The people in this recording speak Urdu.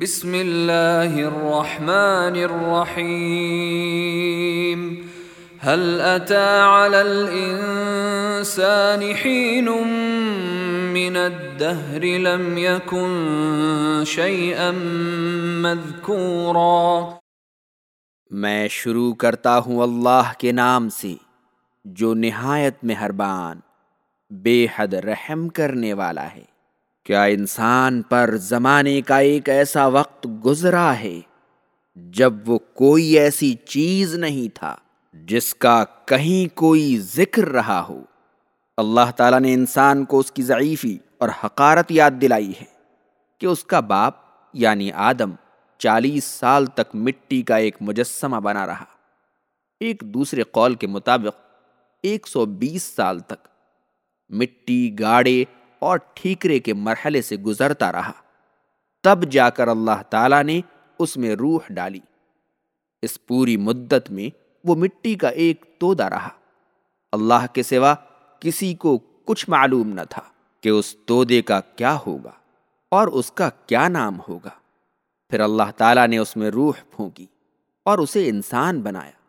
بسم اللہ الرحمن الرحیم۔ هل اتى على الانسان حين من الدهر لم يكن شيئا مذكورا میں شروع کرتا ہوں اللہ کے نام سے، جو نہایت مہربان، بے حد رحم کرنے والا ہے۔ کیا انسان پر زمانے کا ایک ایسا وقت گزرا ہے جب وہ کوئی ایسی چیز نہیں تھا جس کا کہیں کوئی ذکر رہا ہو؟ اللہ تعالیٰ نے انسان کو اس کی ضعیفی اور حقارت یاد دلائی ہے کہ اس کا باپ یعنی آدم چالیس سال تک مٹی کا ایک مجسمہ بنا رہا۔ ایک دوسرے قول کے مطابق، ایک سو بیس سال تک مٹی، گاڑے اور ٹھیکرے کے مرحلے سے گزرتا رہا۔ تب جا کر اللہ تعالیٰ نے اس میں روح ڈالی۔ اس پوری مدت میں وہ مٹی کا ایک تودا رہا۔ اللہ کے سوا کسی کو کچھ معلوم نہ تھا کہ اس تودے کا کیا ہوگا اور اس کا کیا نام ہوگا۔ پھر اللہ تعالیٰ نے اس میں روح پھونکی اور اسے انسان بنایا۔